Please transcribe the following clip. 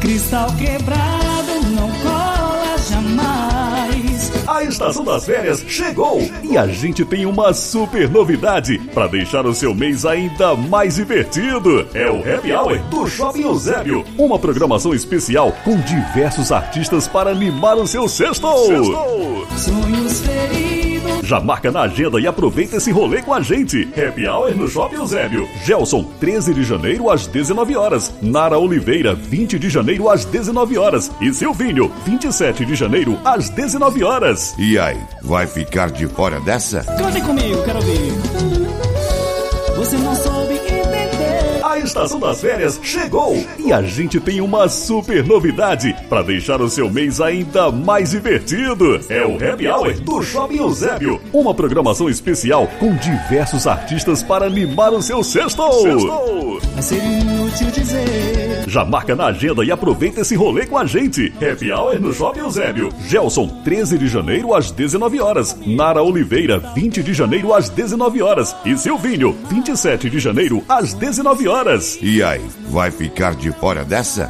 Cristal quebrado não cola jamais. A estação das férias chegou e a gente tem uma super novidade para deixar o seu mês ainda mais divertido. É o Happy Hour do Shopping Eusébio, uma programação especial com diversos artistas para animar o seu sexto. Sonhos feridos. Já marca na agenda e aproveita esse rolê com a gente. Happy Hour no Shopping Eusébio. Gelson, 13 de janeiro às 19 horas. Nara Oliveira, 20 de janeiro às 19 horas. E Silvinho, 27 de janeiro às 19 horas. E aí, vai ficar de fora dessa? Cantem comigo, quero ouvir. Você não. A estação das férias chegou e a gente tem uma super novidade para deixar o seu mês ainda mais divertido. É o Happy Hour do Shopping Eusébio, uma programação especial com diversos artistas para animar o seu sexto. Vai ser inútil dizer. Já marca na agenda e aproveita esse rolê com a gente. Happy Hour no Shopping Eusébio. Gelson, 13 de janeiro às 19 horas. Nara Oliveira, 20 de janeiro às 19 horas. E Silvinho, 27 de janeiro às 19 horas. E aí, vai ficar de fora dessa?